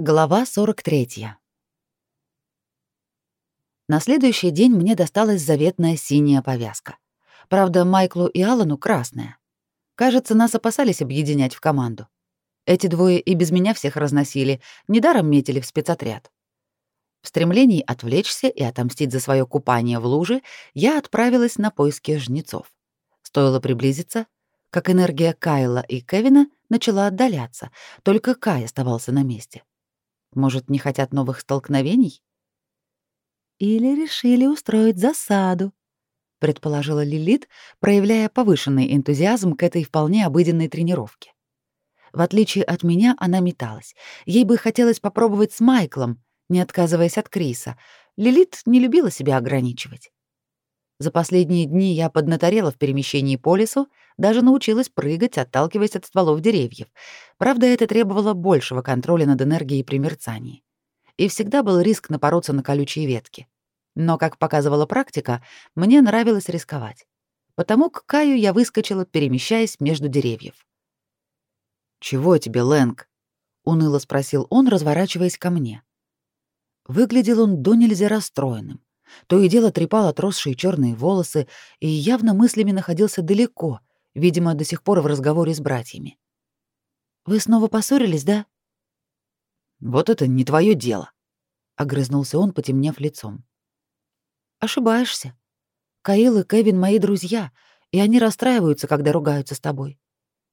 Глава 43. На следующий день мне досталась заветная синяя повязка. Правда, Майклу и Алану красная. Кажется, нас опасались объединять в команду. Эти двое и без меня всех разносили, недаром метили в спецотряд. В стремлении отвлечься и отомстить за свое купание в луже, я отправилась на поиски жнецов. Стоило приблизиться, как энергия Кайла и Кевина начала отдаляться, только Кай оставался на месте. Может, не хотят новых столкновений? Или решили устроить засаду, предположила Лилит, проявляя повышенный энтузиазм к этой вполне обыденной тренировке. В отличие от меня, она металась. Ей бы хотелось попробовать с Майклом, не отказываясь от Криса. Лилит не любила себя ограничивать. За последние дни я поднаторела в перемещении по лесу, даже научилась прыгать, отталкиваясь от стволов деревьев. Правда, это требовало большего контроля над энергией при мерцании. И всегда был риск напороться на колючие ветки. Но, как показывала практика, мне нравилось рисковать. Потому к Каю я выскочила, перемещаясь между деревьев. «Чего тебе, Лэнг?» — уныло спросил он, разворачиваясь ко мне. Выглядел он до нельзя расстроенным. То и дело трепал отросшие черные волосы и явно мыслями находился далеко, видимо, до сих пор в разговоре с братьями. «Вы снова поссорились, да?» «Вот это не твое дело», — огрызнулся он, потемнев лицом. «Ошибаешься. Каил и Кевин — мои друзья, и они расстраиваются, когда ругаются с тобой.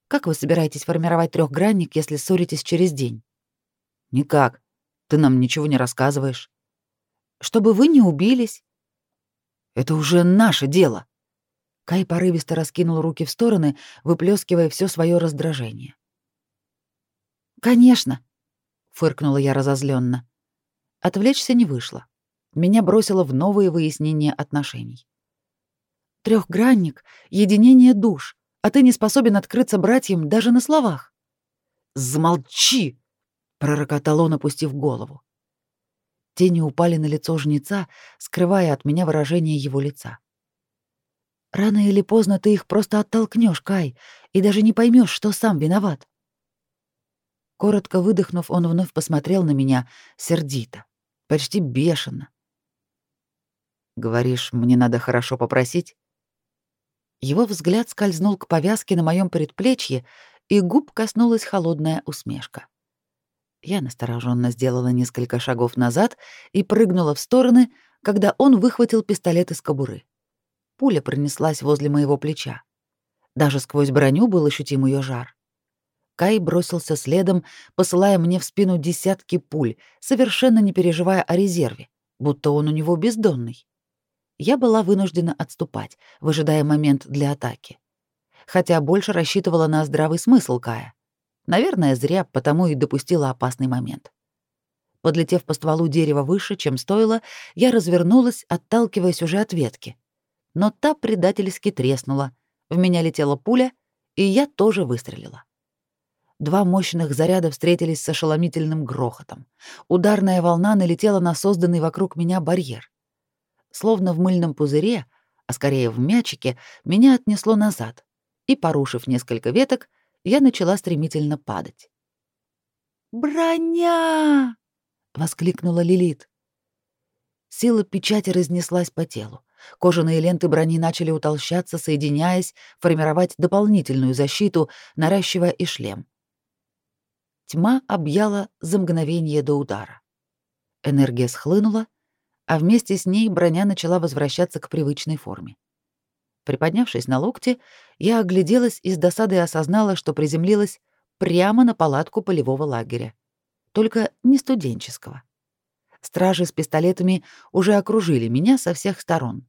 Как вы собираетесь формировать трехгранник, если ссоритесь через день?» «Никак. Ты нам ничего не рассказываешь» чтобы вы не убились. Это уже наше дело. Кай порывисто раскинул руки в стороны, выплескивая все свое раздражение. Конечно, фыркнула я разозленно. Отвлечься не вышло. Меня бросило в новые выяснения отношений. Трехгранник, единение душ, а ты не способен открыться братьям даже на словах. Замолчи, пророкотал он, опустив голову. Тени упали на лицо жнеца, скрывая от меня выражение его лица. Рано или поздно ты их просто оттолкнешь, Кай, и даже не поймешь, что сам виноват. Коротко выдохнув, он вновь посмотрел на меня сердито, почти бешено. Говоришь, мне надо хорошо попросить? Его взгляд скользнул к повязке на моем предплечье, и губ коснулась холодная усмешка. Я настороженно сделала несколько шагов назад и прыгнула в стороны, когда он выхватил пистолет из кобуры. Пуля пронеслась возле моего плеча. Даже сквозь броню был ощутим ее жар. Кай бросился следом, посылая мне в спину десятки пуль, совершенно не переживая о резерве, будто он у него бездонный. Я была вынуждена отступать, выжидая момент для атаки. Хотя больше рассчитывала на здравый смысл Кая. Наверное, зря, потому и допустила опасный момент. Подлетев по стволу дерева выше, чем стоило, я развернулась, отталкиваясь уже от ветки. Но та предательски треснула. В меня летела пуля, и я тоже выстрелила. Два мощных заряда встретились с ошеломительным грохотом. Ударная волна налетела на созданный вокруг меня барьер. Словно в мыльном пузыре, а скорее в мячике, меня отнесло назад, и, порушив несколько веток, я начала стремительно падать. «Броня!» — воскликнула Лилит. Сила печати разнеслась по телу. Кожаные ленты брони начали утолщаться, соединяясь, формировать дополнительную защиту, наращивая и шлем. Тьма объяла за мгновение до удара. Энергия схлынула, а вместе с ней броня начала возвращаться к привычной форме. Приподнявшись на локте, я огляделась и с досадой осознала, что приземлилась прямо на палатку полевого лагеря. Только не студенческого. Стражи с пистолетами уже окружили меня со всех сторон.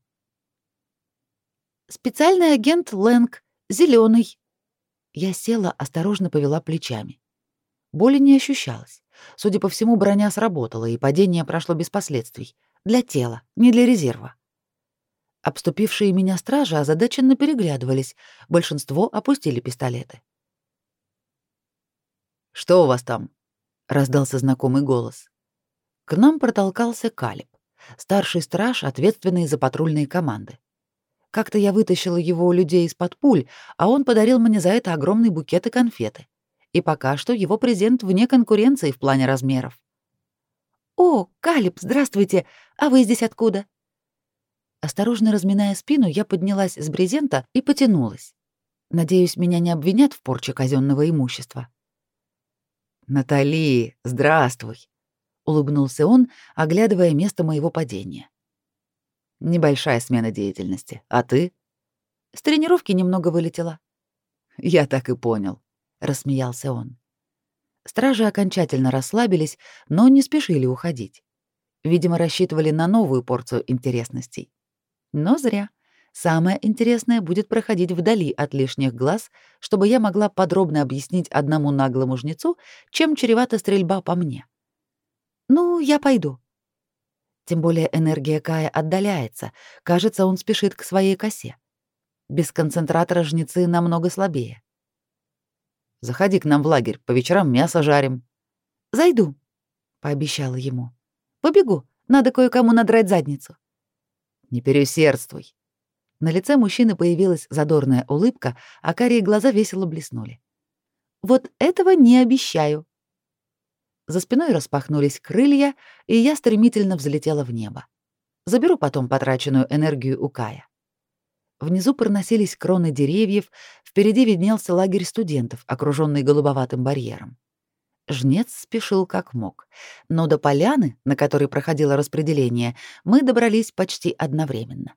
«Специальный агент Лэнг, зеленый. Я села, осторожно повела плечами. Боли не ощущалось. Судя по всему, броня сработала, и падение прошло без последствий. Для тела, не для резерва. Обступившие меня стражи озадаченно переглядывались, большинство опустили пистолеты. «Что у вас там?» — раздался знакомый голос. К нам протолкался Калиб, старший страж, ответственный за патрульные команды. Как-то я вытащила его у людей из-под пуль, а он подарил мне за это огромный букет и конфеты. И пока что его презент вне конкуренции в плане размеров. «О, Калиб, здравствуйте! А вы здесь откуда?» Осторожно разминая спину, я поднялась с брезента и потянулась. Надеюсь, меня не обвинят в порче казенного имущества. «Натали, здравствуй!» — улыбнулся он, оглядывая место моего падения. «Небольшая смена деятельности. А ты?» «С тренировки немного вылетела». «Я так и понял», — рассмеялся он. Стражи окончательно расслабились, но не спешили уходить. Видимо, рассчитывали на новую порцию интересностей. Но зря. Самое интересное будет проходить вдали от лишних глаз, чтобы я могла подробно объяснить одному наглому жнецу, чем чревата стрельба по мне. «Ну, я пойду». Тем более энергия Кая отдаляется. Кажется, он спешит к своей косе. Без концентратора жнецы намного слабее. «Заходи к нам в лагерь, по вечерам мясо жарим». «Зайду», — пообещала ему. «Побегу, надо кое-кому надрать задницу». «Не переусердствуй», на лице мужчины появилась задорная улыбка, а карие глаза весело блеснули. «Вот этого не обещаю». За спиной распахнулись крылья, и я стремительно взлетела в небо. Заберу потом потраченную энергию у Кая. Внизу проносились кроны деревьев, впереди виднелся лагерь студентов, окруженный голубоватым барьером. Жнец спешил как мог, но до поляны, на которой проходило распределение, мы добрались почти одновременно.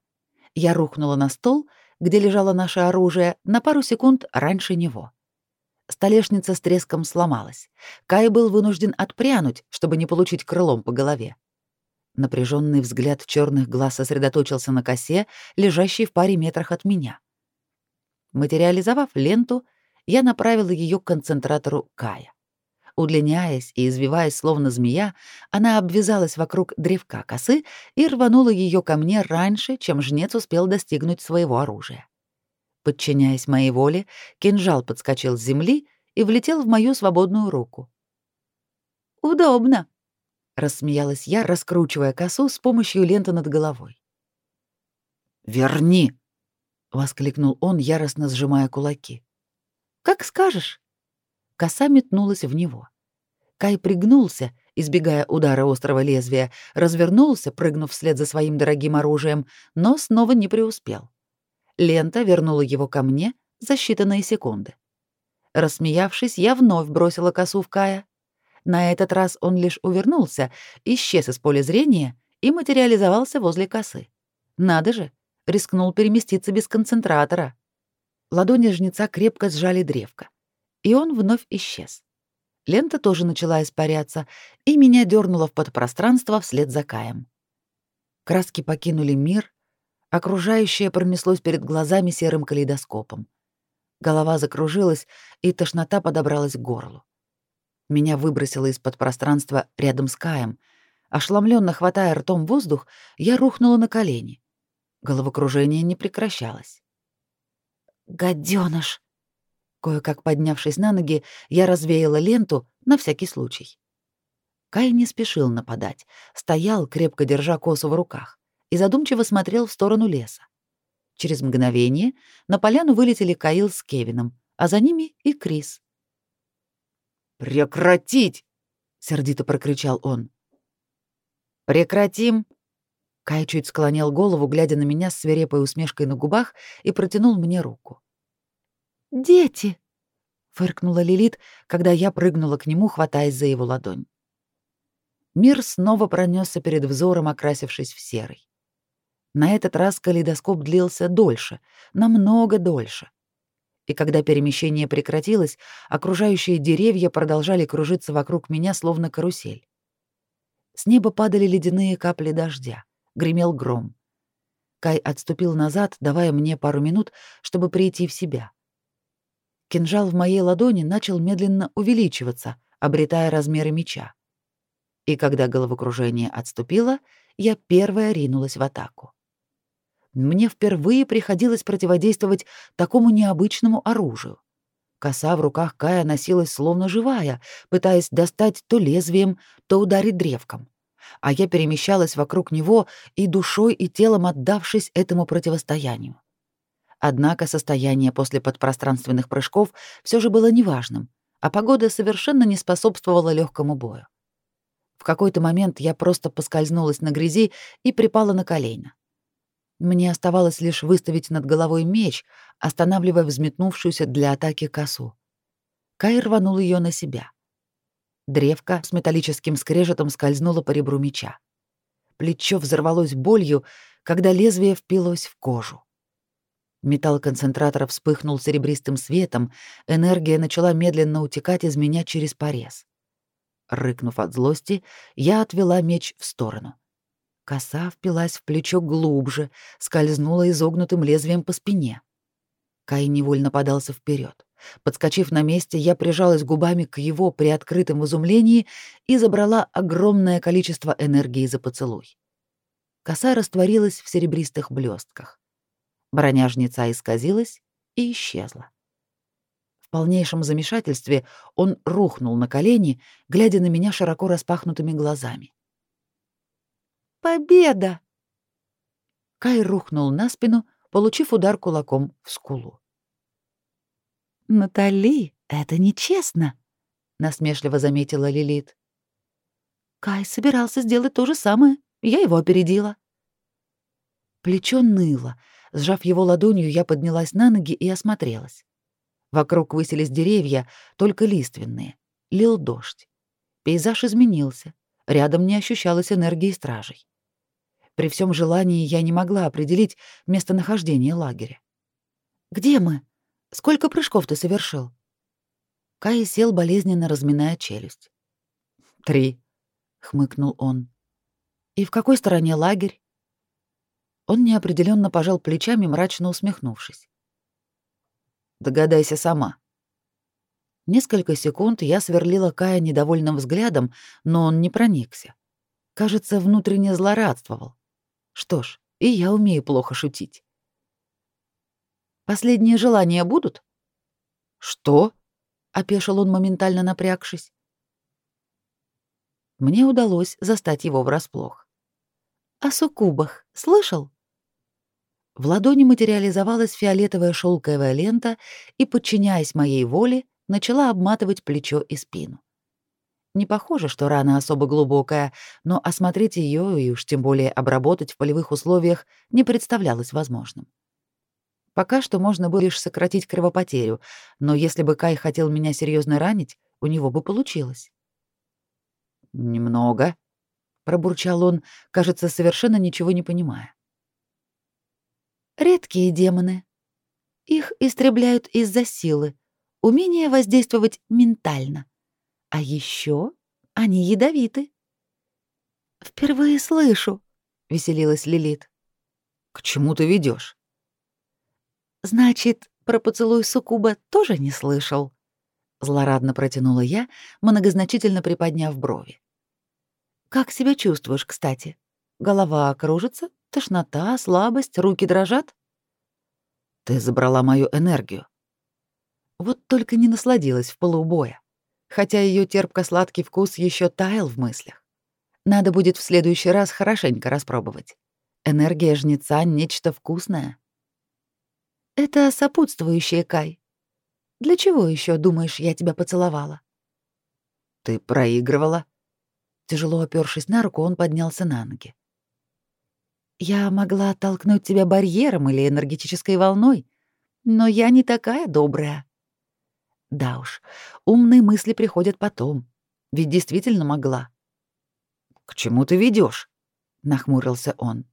Я рухнула на стол, где лежало наше оружие, на пару секунд раньше него. Столешница с треском сломалась. Кай был вынужден отпрянуть, чтобы не получить крылом по голове. Напряженный взгляд черных глаз сосредоточился на косе, лежащей в паре метрах от меня. Материализовав ленту, я направила ее к концентратору Кая. Удлиняясь и извиваясь словно змея, она обвязалась вокруг древка косы и рванула ее ко мне раньше, чем жнец успел достигнуть своего оружия. Подчиняясь моей воле, кинжал подскочил с земли и влетел в мою свободную руку. «Удобно», — рассмеялась я, раскручивая косу с помощью ленты над головой. «Верни!» — воскликнул он, яростно сжимая кулаки. «Как скажешь». Коса метнулась в него. Кай пригнулся, избегая удара острого лезвия, развернулся, прыгнув вслед за своим дорогим оружием, но снова не преуспел. Лента вернула его ко мне за считанные секунды. Рассмеявшись, я вновь бросила косу в Кая. На этот раз он лишь увернулся, исчез из поля зрения и материализовался возле косы. Надо же, рискнул переместиться без концентратора. Ладони жнеца крепко сжали древко и он вновь исчез. Лента тоже начала испаряться, и меня дернуло в подпространство вслед за Каем. Краски покинули мир, окружающее пронеслось перед глазами серым калейдоскопом. Голова закружилась, и тошнота подобралась к горлу. Меня выбросило из-под пространства рядом с Каем. Ошеломленно хватая ртом воздух, я рухнула на колени. Головокружение не прекращалось. «Гадёныш!» Кое-как поднявшись на ноги, я развеяла ленту на всякий случай. Кай не спешил нападать, стоял, крепко держа косу в руках, и задумчиво смотрел в сторону леса. Через мгновение на поляну вылетели Каил с Кевином, а за ними и Крис. «Прекратить!» — сердито прокричал он. «Прекратим!» Кай чуть склонил голову, глядя на меня с свирепой усмешкой на губах, и протянул мне руку. «Дети!» — фыркнула Лилит, когда я прыгнула к нему, хватаясь за его ладонь. Мир снова пронесся перед взором, окрасившись в серый. На этот раз калейдоскоп длился дольше, намного дольше. И когда перемещение прекратилось, окружающие деревья продолжали кружиться вокруг меня, словно карусель. С неба падали ледяные капли дождя, гремел гром. Кай отступил назад, давая мне пару минут, чтобы прийти в себя. Кинжал в моей ладони начал медленно увеличиваться, обретая размеры меча. И когда головокружение отступило, я первая ринулась в атаку. Мне впервые приходилось противодействовать такому необычному оружию. Коса в руках Кая носилась словно живая, пытаясь достать то лезвием, то ударить древком. А я перемещалась вокруг него и душой и телом отдавшись этому противостоянию. Однако состояние после подпространственных прыжков все же было неважным, а погода совершенно не способствовала легкому бою. В какой-то момент я просто поскользнулась на грязи и припала на колено. Мне оставалось лишь выставить над головой меч, останавливая взметнувшуюся для атаки косу. Кай рванул ее на себя. Древко с металлическим скрежетом скользнуло по ребру меча. Плечо взорвалось болью, когда лезвие впилось в кожу. Металл концентратора вспыхнул серебристым светом, энергия начала медленно утекать из меня через порез. Рыкнув от злости, я отвела меч в сторону. Коса впилась в плечо глубже, скользнула изогнутым лезвием по спине. Кай невольно подался вперед. Подскочив на месте, я прижалась губами к его приоткрытым изумлении и забрала огромное количество энергии за поцелуй. Коса растворилась в серебристых блестках. Броняжница исказилась и исчезла. В полнейшем замешательстве он рухнул на колени, глядя на меня широко распахнутыми глазами. «Победа!» Кай рухнул на спину, получив удар кулаком в скулу. «Натали, это нечестно», — насмешливо заметила Лилит. «Кай собирался сделать то же самое. Я его опередила». Плечо ныло. Сжав его ладонью, я поднялась на ноги и осмотрелась. Вокруг высились деревья, только лиственные. Лил дождь. Пейзаж изменился. Рядом не ощущалось энергии стражей. При всем желании я не могла определить местонахождение лагеря. «Где мы?» Сколько прыжков ты совершил?» Кай сел, болезненно разминая челюсть. «Три», — хмыкнул он. «И в какой стороне лагерь?» Он неопределенно пожал плечами, мрачно усмехнувшись. «Догадайся сама». Несколько секунд я сверлила Кая недовольным взглядом, но он не проникся. Кажется, внутренне злорадствовал. Что ж, и я умею плохо шутить. Последние желания будут? Что? опешил он моментально напрягшись. Мне удалось застать его врасплох. О суккубах слышал? В ладони материализовалась фиолетовая шелковая лента и, подчиняясь моей воле, начала обматывать плечо и спину. Не похоже, что рана особо глубокая, но осмотреть ее и уж тем более обработать в полевых условиях не представлялось возможным. Пока что можно было лишь сократить кровопотерю, но если бы Кай хотел меня серьезно ранить, у него бы получилось. «Немного», — пробурчал он, кажется, совершенно ничего не понимая. «Редкие демоны. Их истребляют из-за силы, умения воздействовать ментально. А еще они ядовиты». «Впервые слышу», — веселилась Лилит. «К чему ты ведешь? Значит, про поцелуй суккуба тоже не слышал? Злорадно протянула я, многозначительно приподняв брови. Как себя чувствуешь, кстати? Голова кружится, тошнота, слабость, руки дрожат? Ты забрала мою энергию. Вот только не насладилась в полубоя, хотя ее терпко-сладкий вкус еще таял в мыслях. Надо будет в следующий раз хорошенько распробовать. Энергия жнеца — нечто вкусное. Это сопутствующее, Кай. Для чего еще думаешь, я тебя поцеловала? Ты проигрывала? Тяжело опершись на руку, он поднялся на ноги. Я могла оттолкнуть тебя барьером или энергетической волной, но я не такая добрая. Да уж, умные мысли приходят потом. Ведь действительно могла. К чему ты ведешь? нахмурился он.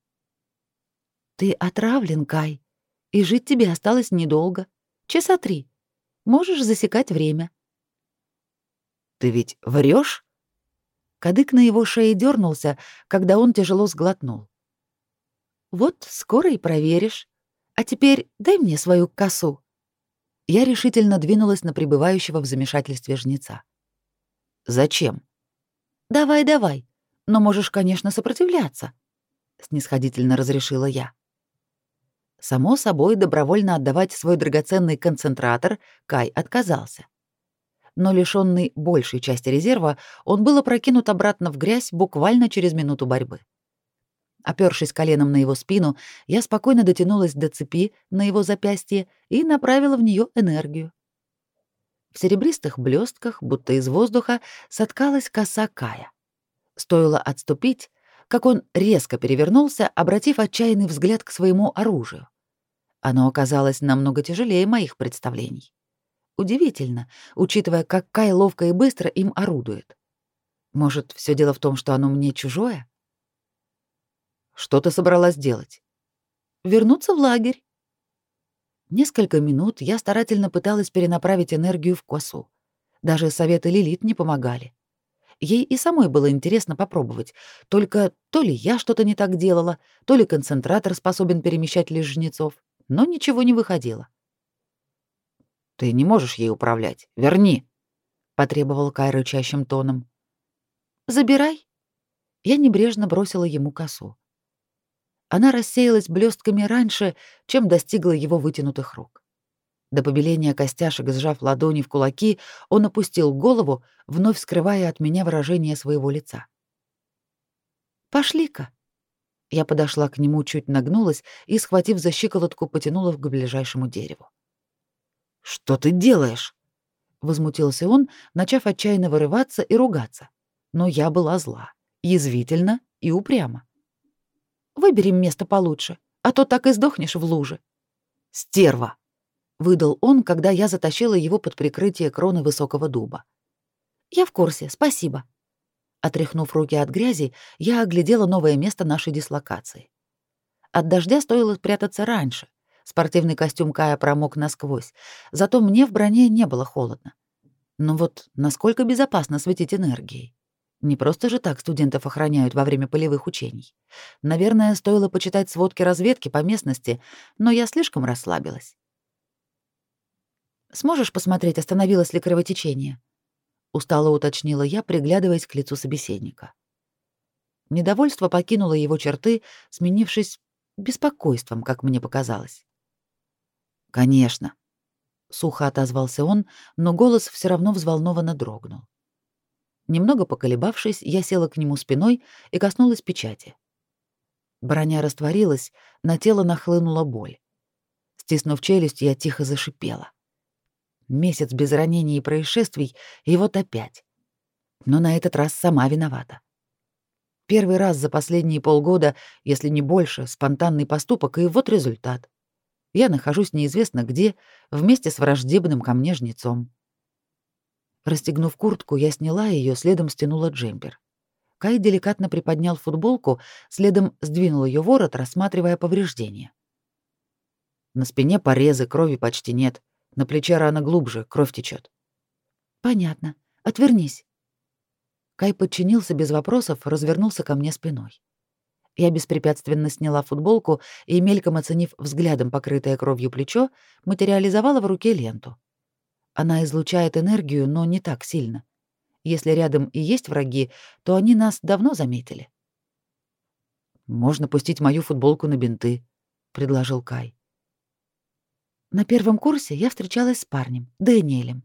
Ты отравлен, Кай и жить тебе осталось недолго. Часа три. Можешь засекать время. Ты ведь врешь? Кадык на его шее дернулся, когда он тяжело сглотнул. Вот скоро и проверишь. А теперь дай мне свою косу. Я решительно двинулась на пребывающего в замешательстве жнеца. Зачем? Давай, давай. Но можешь, конечно, сопротивляться, снисходительно разрешила я. Само собой, добровольно отдавать свой драгоценный концентратор Кай отказался. Но лишённый большей части резерва, он был опрокинут обратно в грязь буквально через минуту борьбы. Опёршись коленом на его спину, я спокойно дотянулась до цепи на его запястье и направила в неё энергию. В серебристых блестках, будто из воздуха, соткалась коса Кая. Стоило отступить, как он резко перевернулся, обратив отчаянный взгляд к своему оружию. Оно оказалось намного тяжелее моих представлений. Удивительно, учитывая, как Кай ловко и быстро им орудует. Может, все дело в том, что оно мне чужое? Что ты собралась делать? Вернуться в лагерь. Несколько минут я старательно пыталась перенаправить энергию в косу. Даже советы Лилит не помогали. Ей и самой было интересно попробовать, только то ли я что-то не так делала, то ли концентратор способен перемещать лишь жнецов, но ничего не выходило. «Ты не можешь ей управлять. Верни!» — потребовал Кай рычащим тоном. «Забирай!» Я небрежно бросила ему косу. Она рассеялась блестками раньше, чем достигла его вытянутых рук. До побеления костяшек, сжав ладони в кулаки, он опустил голову, вновь скрывая от меня выражение своего лица. «Пошли-ка». Я подошла к нему, чуть нагнулась и, схватив за щиколотку, потянула к ближайшему дереву. «Что ты делаешь?» — возмутился он, начав отчаянно вырываться и ругаться. Но я была зла, язвительна и упряма. «Выберем место получше, а то так и сдохнешь в луже». «Стерва!» — выдал он, когда я затащила его под прикрытие кроны высокого дуба. «Я в курсе, спасибо». Отряхнув руки от грязи, я оглядела новое место нашей дислокации. От дождя стоило спрятаться раньше, Спортивный костюм Кая промок насквозь, зато мне в броне не было холодно. Но вот насколько безопасно светить энергией? Не просто же так студентов охраняют во время полевых учений. Наверное, стоило почитать сводки разведки по местности, но я слишком расслабилась. «Сможешь посмотреть, остановилось ли кровотечение?» — устало уточнила я, приглядываясь к лицу собеседника. Недовольство покинуло его черты, сменившись беспокойством, как мне показалось. Конечно, сухо отозвался он, но голос все равно взволнованно дрогнул. Немного поколебавшись, я села к нему спиной и коснулась печати. Броня растворилась, на тело нахлынула боль. Стиснув челюсть, я тихо зашипела. Месяц без ранений и происшествий, и вот опять. Но на этот раз сама виновата. Первый раз за последние полгода, если не больше, спонтанный поступок, и вот результат я нахожусь неизвестно где, вместе с враждебным ко мне жнецом. Расстегнув куртку, я сняла ее, следом стянула джемпер. Кай деликатно приподнял футболку, следом сдвинул ее ворот, рассматривая повреждения. На спине порезы, крови почти нет. На плече рана глубже, кровь течет. Понятно. Отвернись. Кай подчинился без вопросов, развернулся ко мне спиной. Я беспрепятственно сняла футболку и, мельком оценив взглядом покрытое кровью плечо, материализовала в руке ленту. Она излучает энергию, но не так сильно. Если рядом и есть враги, то они нас давно заметили. «Можно пустить мою футболку на бинты», — предложил Кай. На первом курсе я встречалась с парнем, Дэниелем.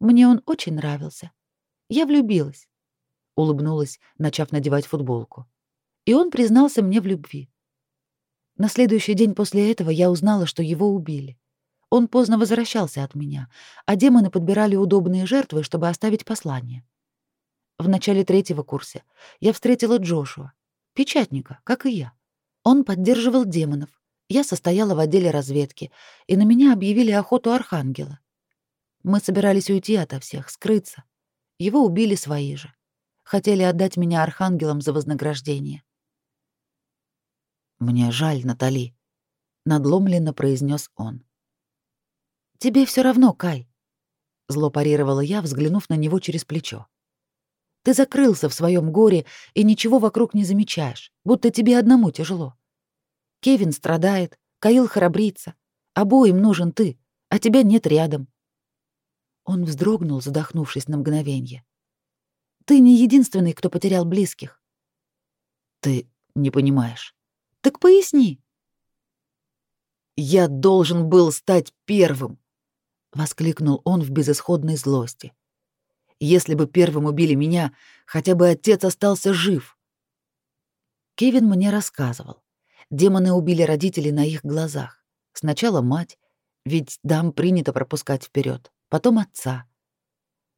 Мне он очень нравился. Я влюбилась. Улыбнулась, начав надевать футболку и он признался мне в любви. На следующий день после этого я узнала, что его убили. Он поздно возвращался от меня, а демоны подбирали удобные жертвы, чтобы оставить послание. В начале третьего курса я встретила Джошуа, печатника, как и я. Он поддерживал демонов. Я состояла в отделе разведки, и на меня объявили охоту архангела. Мы собирались уйти ото всех, скрыться. Его убили свои же. Хотели отдать меня архангелам за вознаграждение. Мне жаль, Натали, надломленно произнес он. Тебе все равно, Кай, зло парировала я, взглянув на него через плечо. Ты закрылся в своем горе и ничего вокруг не замечаешь, будто тебе одному тяжело. Кевин страдает, Каил храбрится, обоим нужен ты, а тебя нет рядом. Он вздрогнул, задохнувшись на мгновение. Ты не единственный, кто потерял близких. Ты не понимаешь. Так поясни. Я должен был стать первым, воскликнул он в безысходной злости. Если бы первым убили меня, хотя бы отец остался жив. Кевин мне рассказывал. Демоны убили родителей на их глазах. Сначала мать, ведь дам принято пропускать вперед, потом отца.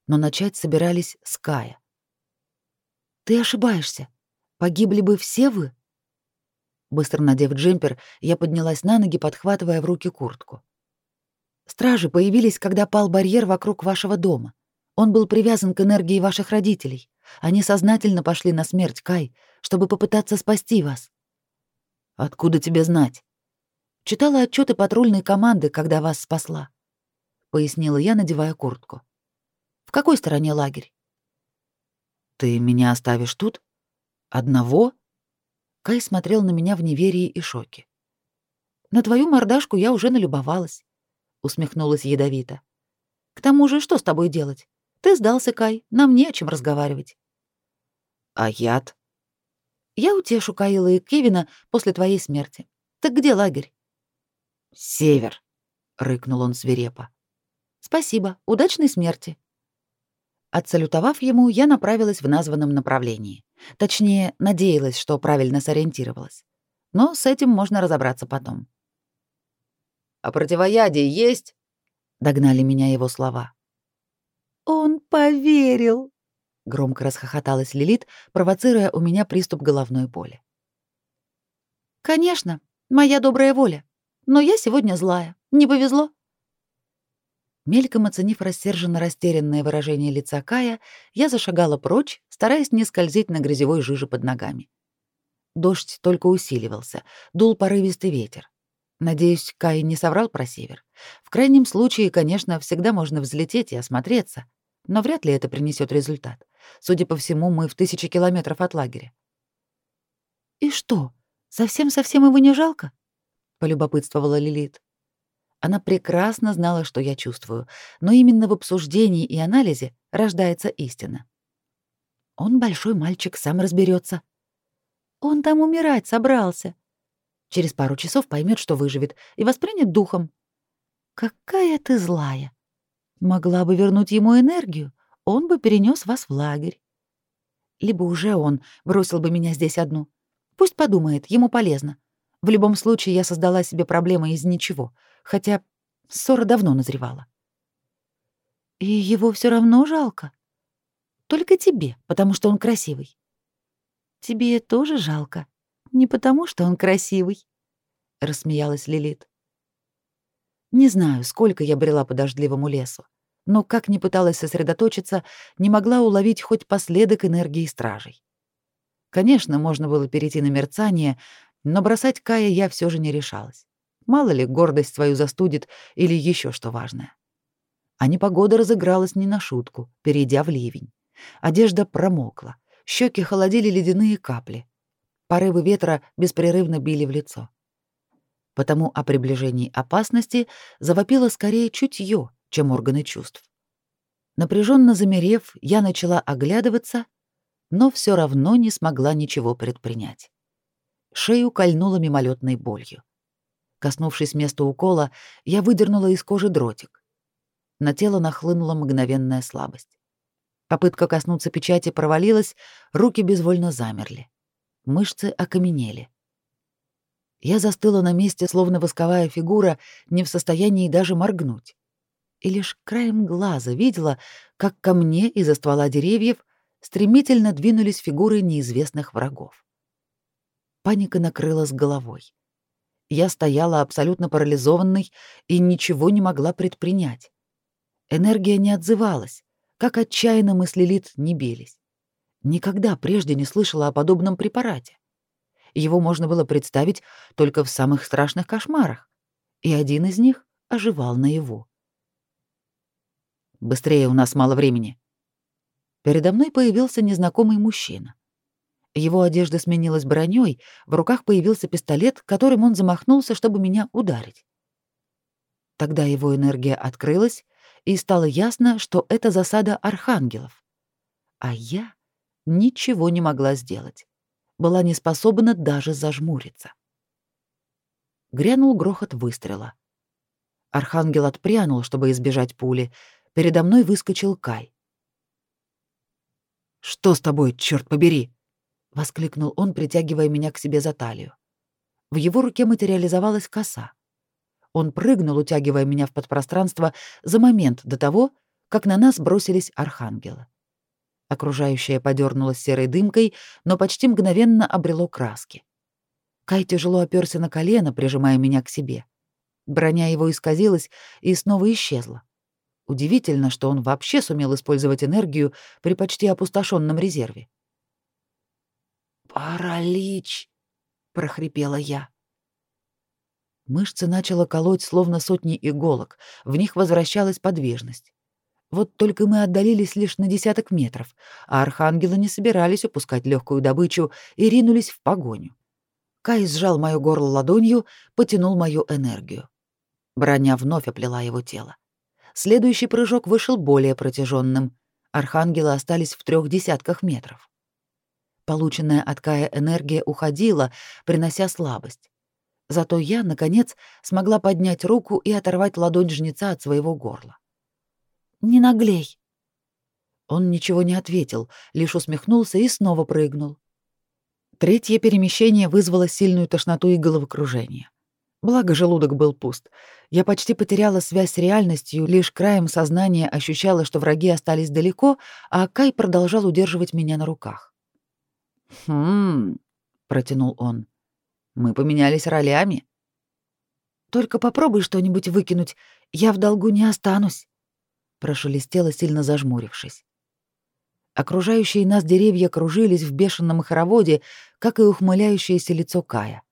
Но начать собирались с Кая. Ты ошибаешься. Погибли бы все вы. Быстро надев джемпер, я поднялась на ноги, подхватывая в руки куртку. Стражи появились, когда пал барьер вокруг вашего дома. Он был привязан к энергии ваших родителей. Они сознательно пошли на смерть, Кай, чтобы попытаться спасти вас. Откуда тебе знать? Читала отчеты патрульной команды, когда вас спасла, пояснила я, надевая куртку. В какой стороне лагерь? Ты меня оставишь тут? Одного? Кай смотрел на меня в неверии и шоке. На твою мордашку я уже налюбовалась усмехнулась ядовито. К тому же, что с тобой делать? Ты сдался, Кай, нам не о чем разговаривать. А яд? Я утешу Каила и Кевина после твоей смерти. Так где лагерь? Север, рыкнул он свирепо. Спасибо, удачной смерти. Отсалютовав ему, я направилась в названном направлении. Точнее, надеялась, что правильно сориентировалась. Но с этим можно разобраться потом. А противоядие есть?» — догнали меня его слова. «Он поверил!» — громко расхохоталась Лилит, провоцируя у меня приступ головной боли. «Конечно, моя добрая воля. Но я сегодня злая. Не повезло?» Мельком оценив рассерженно растерянное выражение лица Кая, я зашагала прочь, стараясь не скользить на грязевой жиже под ногами. Дождь только усиливался, дул порывистый ветер. Надеюсь, Кай не соврал про север. В крайнем случае, конечно, всегда можно взлететь и осмотреться, но вряд ли это принесет результат. Судя по всему, мы в тысячи километров от лагеря. «И что, совсем-совсем его не жалко?» — полюбопытствовала Лилит. Она прекрасно знала, что я чувствую, но именно в обсуждении и анализе рождается истина. Он большой мальчик, сам разберется. Он там умирать собрался. Через пару часов поймет, что выживет, и воспринят духом. Какая ты злая. Могла бы вернуть ему энергию, он бы перенес вас в лагерь. Либо уже он бросил бы меня здесь одну. Пусть подумает, ему полезно. В любом случае я создала себе проблемы из ничего, хотя ссора давно назревала. И его все равно жалко. Только тебе, потому что он красивый. Тебе тоже жалко. Не потому, что он красивый, рассмеялась Лилит. Не знаю, сколько я брела по дождливому лесу, но как ни пыталась сосредоточиться, не могла уловить хоть последок энергии стражей. Конечно, можно было перейти на мерцание, но бросать Кая я все же не решалась. Мало ли, гордость свою застудит или еще что важное. А непогода разыгралась не на шутку, перейдя в ливень. Одежда промокла, щеки холодили ледяные капли. Порывы ветра беспрерывно били в лицо. Потому о приближении опасности завопило скорее чутье, чем органы чувств. Напряженно замерев, я начала оглядываться, но все равно не смогла ничего предпринять. Шею кольнула мимолетной болью. Коснувшись места укола, я выдернула из кожи дротик. На тело нахлынула мгновенная слабость. Попытка коснуться печати провалилась, руки безвольно замерли. Мышцы окаменели. Я застыла на месте, словно восковая фигура, не в состоянии даже моргнуть. И лишь краем глаза видела, как ко мне из-за ствола деревьев стремительно двинулись фигуры неизвестных врагов. Паника накрыла с головой. Я стояла абсолютно парализованной и ничего не могла предпринять. Энергия не отзывалась, как отчаянно мысли Лилит не бились. Никогда прежде не слышала о подобном препарате. Его можно было представить только в самых страшных кошмарах, и один из них оживал наяву. «Быстрее, у нас мало времени». Передо мной появился незнакомый мужчина. Его одежда сменилась броней, в руках появился пистолет, которым он замахнулся, чтобы меня ударить. Тогда его энергия открылась, и стало ясно, что это засада архангелов. А я ничего не могла сделать. Была не способна даже зажмуриться. Грянул грохот выстрела. Архангел отпрянул, чтобы избежать пули. Передо мной выскочил Кай. «Что с тобой, черт побери?» — воскликнул он, притягивая меня к себе за талию. В его руке материализовалась коса. Он прыгнул, утягивая меня в подпространство за момент до того, как на нас бросились архангелы. Окружающее подернулось серой дымкой, но почти мгновенно обрело краски. Кай тяжело оперся на колено, прижимая меня к себе. Броня его исказилась и снова исчезла. Удивительно, что он вообще сумел использовать энергию при почти опустошенном резерве. «Паралич!» — прохрипела я. Мышцы начало колоть словно сотни иголок, в них возвращалась подвижность. Вот только мы отдалились лишь на десяток метров, а архангелы не собирались упускать легкую добычу и ринулись в погоню. Кай сжал моё горло ладонью, потянул мою энергию. Броня вновь оплела его тело. Следующий прыжок вышел более протяженным. Архангелы остались в трех десятках метров. Полученная от Кая энергия уходила, принося слабость. Зато я, наконец, смогла поднять руку и оторвать ладонь жнеца от своего горла. «Не наглей!» Он ничего не ответил, лишь усмехнулся и снова прыгнул. Третье перемещение вызвало сильную тошноту и головокружение. Благо, желудок был пуст. Я почти потеряла связь с реальностью, лишь краем сознания ощущала, что враги остались далеко, а Кай продолжал удерживать меня на руках. «Хм...» — протянул он. Мы поменялись ролями. Только попробуй что-нибудь выкинуть, я в долгу не останусь, прошелестело, сильно зажмурившись. Окружающие нас деревья кружились в бешеном хороводе, как и ухмыляющееся лицо Кая.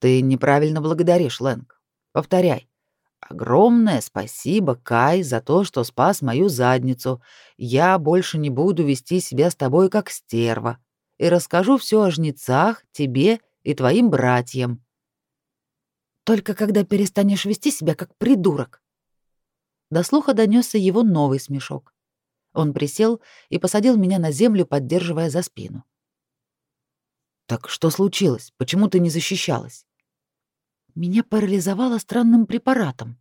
Ты неправильно благодаришь, Лэнг. Повторяй. Огромное спасибо, Кай, за то, что спас мою задницу. Я больше не буду вести себя с тобой как стерва и расскажу все о жнецах, тебе и твоим братьям. Только когда перестанешь вести себя как придурок. До слуха донесся его новый смешок. Он присел и посадил меня на землю, поддерживая за спину. Так что случилось? Почему ты не защищалась? Меня парализовало странным препаратом.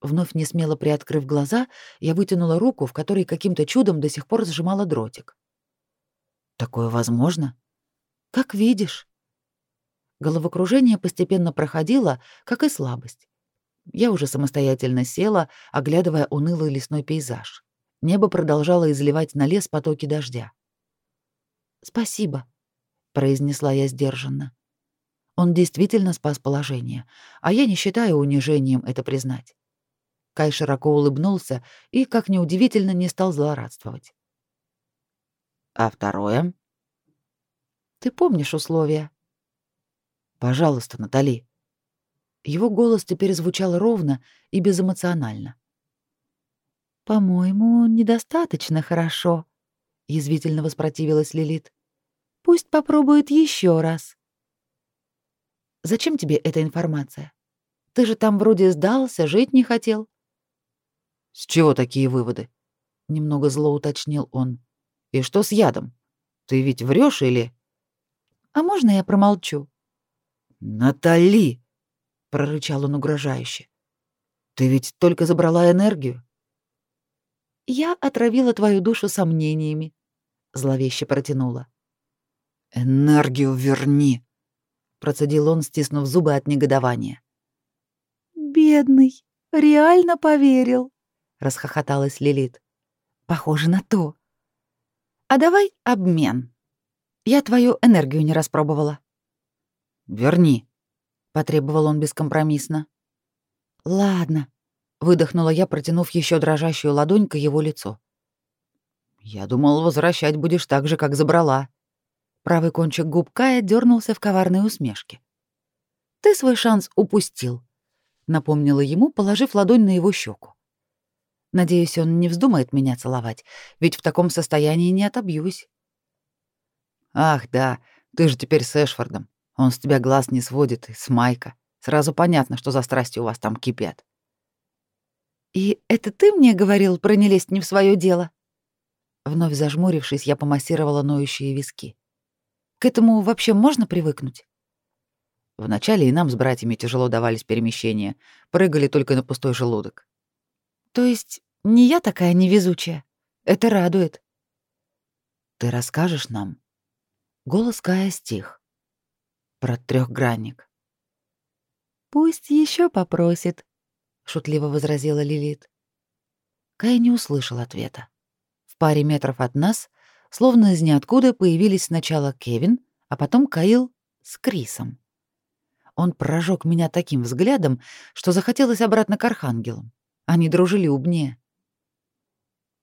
Вновь не смело приоткрыв глаза, я вытянула руку, в которой каким-то чудом до сих пор сжимала дротик. Такое возможно? Как видишь. Головокружение постепенно проходило, как и слабость. Я уже самостоятельно села, оглядывая унылый лесной пейзаж. Небо продолжало изливать на лес потоки дождя. «Спасибо», — произнесла я сдержанно. Он действительно спас положение, а я не считаю унижением это признать. Кай широко улыбнулся и, как неудивительно, не стал злорадствовать. А второе? Ты помнишь условия? Пожалуйста, Натали. Его голос теперь звучал ровно и безэмоционально. По-моему, недостаточно хорошо, язвительно воспротивилась Лилит. Пусть попробует еще раз. Зачем тебе эта информация? Ты же там вроде сдался, жить не хотел. С чего такие выводы? Немного зло уточнил он. И что с ядом? Ты ведь врешь или... А можно я промолчу? Натали, прорычал он угрожающе. Ты ведь только забрала энергию. Я отравила твою душу сомнениями, зловеще протянула. Энергию верни, процедил он, стиснув зубы от негодования. Бедный, реально поверил, расхохоталась Лилит. Похоже на то. А давай обмен. Я твою энергию не распробовала. Верни, потребовал он бескомпромиссно. Ладно, выдохнула я, протянув еще дрожащую ладонь к его лицу. Я думал, возвращать будешь так же, как забрала. Правый кончик губ Кая дернулся в коварной усмешке. Ты свой шанс упустил, напомнила ему, положив ладонь на его щеку. Надеюсь, он не вздумает меня целовать, ведь в таком состоянии не отобьюсь. Ах, да, ты же теперь с Эшфордом. Он с тебя глаз не сводит, и с Майка. Сразу понятно, что за страсти у вас там кипят. И это ты мне говорил про не лезть не в свое дело? Вновь зажмурившись, я помассировала ноющие виски. К этому вообще можно привыкнуть? Вначале и нам с братьями тяжело давались перемещения, прыгали только на пустой желудок. То есть не я такая невезучая. Это радует. Ты расскажешь нам? Голос Кая стих. Про трехгранник. Пусть еще попросит, шутливо возразила Лилит. Кай не услышал ответа. В паре метров от нас, словно из ниоткуда, появились сначала Кевин, а потом Каил с Крисом. Он прожег меня таким взглядом, что захотелось обратно к архангелам. Они дружелюбнее.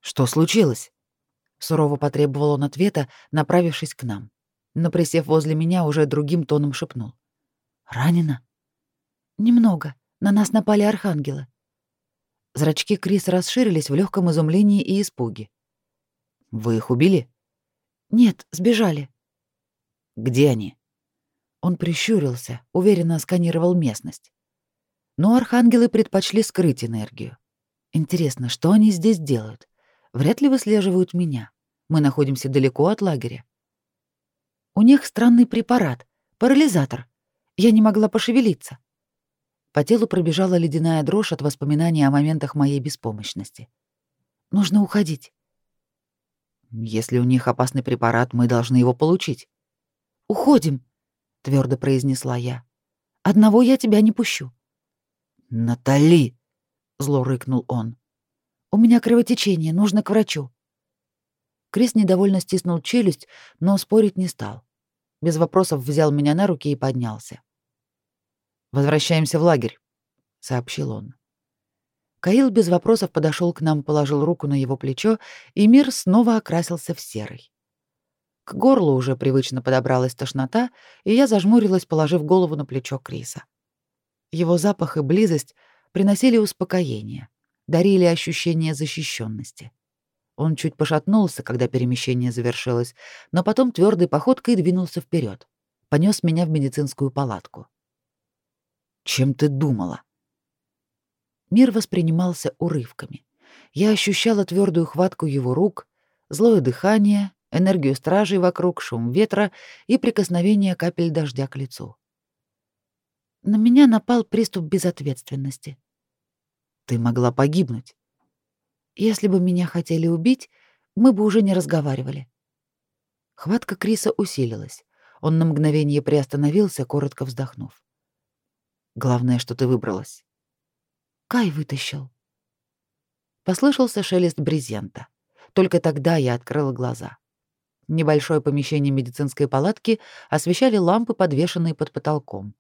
«Что случилось?» — сурово потребовал он ответа, направившись к нам. Но, присев возле меня, уже другим тоном шепнул. «Ранена?» «Немного. На нас напали архангелы». Зрачки Криса расширились в легком изумлении и испуге. «Вы их убили?» «Нет, сбежали». «Где они?» Он прищурился, уверенно сканировал местность. Но архангелы предпочли скрыть энергию. Интересно, что они здесь делают? Вряд ли выслеживают меня. Мы находимся далеко от лагеря. У них странный препарат, парализатор. Я не могла пошевелиться. По телу пробежала ледяная дрожь от воспоминаний о моментах моей беспомощности. Нужно уходить. Если у них опасный препарат, мы должны его получить. Уходим, твердо произнесла я. Одного я тебя не пущу. Натали, зло рыкнул он. У меня кровотечение, нужно к врачу. Крис недовольно стиснул челюсть, но спорить не стал. Без вопросов взял меня на руки и поднялся. Возвращаемся в лагерь, сообщил он. Каил без вопросов подошел к нам, положил руку на его плечо, и мир снова окрасился в серый. К горлу уже привычно подобралась тошнота, и я зажмурилась, положив голову на плечо Криса. Его запах и близость приносили успокоение, дарили ощущение защищенности. Он чуть пошатнулся, когда перемещение завершилось, но потом твердой походкой двинулся вперед, понес меня в медицинскую палатку. Чем ты думала? Мир воспринимался урывками. Я ощущала твердую хватку его рук, злое дыхание, энергию стражей вокруг, шум ветра и прикосновение капель дождя к лицу. На меня напал приступ безответственности. Ты могла погибнуть. Если бы меня хотели убить, мы бы уже не разговаривали. Хватка Криса усилилась. Он на мгновение приостановился, коротко вздохнув. Главное, что ты выбралась. Кай вытащил. Послышался шелест брезента. Только тогда я открыла глаза. Небольшое помещение медицинской палатки освещали лампы, подвешенные под потолком.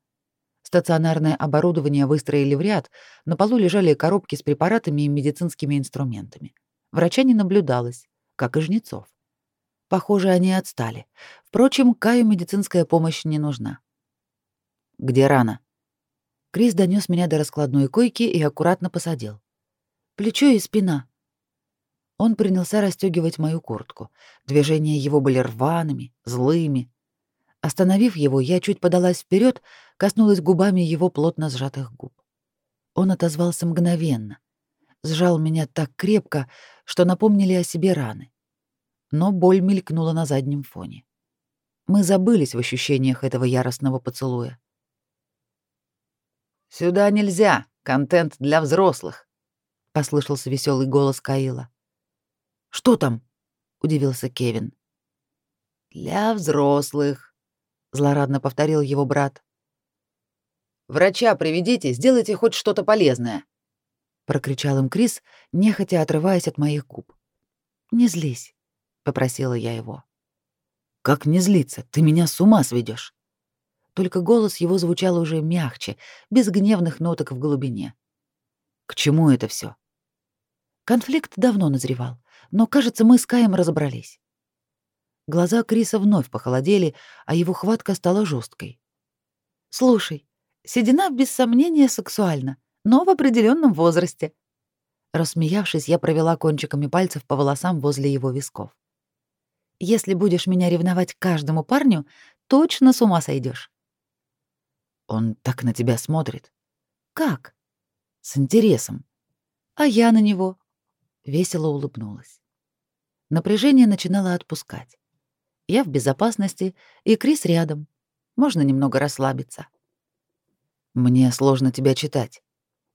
Стационарное оборудование выстроили в ряд, на полу лежали коробки с препаратами и медицинскими инструментами. Врача не наблюдалось, как и жнецов. Похоже, они отстали. Впрочем, Каю медицинская помощь не нужна. «Где рана?» Крис донес меня до раскладной койки и аккуратно посадил. Плечо и спина. Он принялся расстегивать мою куртку. Движения его были рваными, злыми. Остановив его, я чуть подалась вперед, коснулась губами его плотно сжатых губ. Он отозвался мгновенно. Сжал меня так крепко, что напомнили о себе раны. Но боль мелькнула на заднем фоне. Мы забылись в ощущениях этого яростного поцелуя. «Сюда нельзя, контент для взрослых», — послышался веселый голос Каила. «Что там?» — удивился Кевин. «Для взрослых», — злорадно повторил его брат. «Врача приведите, сделайте хоть что-то полезное», — прокричал им Крис, нехотя отрываясь от моих губ. «Не злись», — попросила я его. «Как не злиться? Ты меня с ума сведешь только голос его звучал уже мягче, без гневных ноток в глубине. К чему это все? Конфликт давно назревал, но, кажется, мы с Каем разобрались. Глаза Криса вновь похолодели, а его хватка стала жесткой. «Слушай, седина без сомнения сексуальна, но в определенном возрасте». Рассмеявшись, я провела кончиками пальцев по волосам возле его висков. «Если будешь меня ревновать каждому парню, точно с ума сойдешь. Он так на тебя смотрит. Как? С интересом. А я на него. Весело улыбнулась. Напряжение начинало отпускать. Я в безопасности, и Крис рядом. Можно немного расслабиться. Мне сложно тебя читать,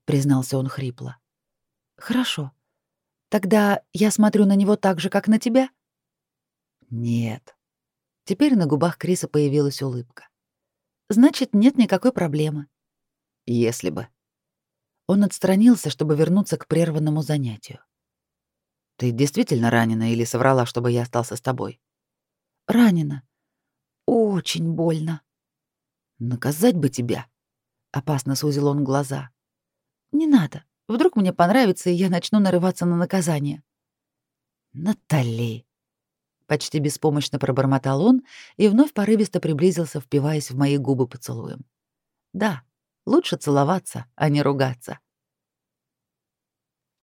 признался он хрипло. Хорошо. Тогда я смотрю на него так же, как на тебя? Нет. Теперь на губах Криса появилась улыбка значит, нет никакой проблемы. Если бы. Он отстранился, чтобы вернуться к прерванному занятию. Ты действительно ранена или соврала, чтобы я остался с тобой? Ранена. Очень больно. Наказать бы тебя. Опасно сузил он глаза. Не надо. Вдруг мне понравится, и я начну нарываться на наказание. Натали. Почти беспомощно пробормотал он и вновь порывисто приблизился, впиваясь в мои губы поцелуем. Да, лучше целоваться, а не ругаться.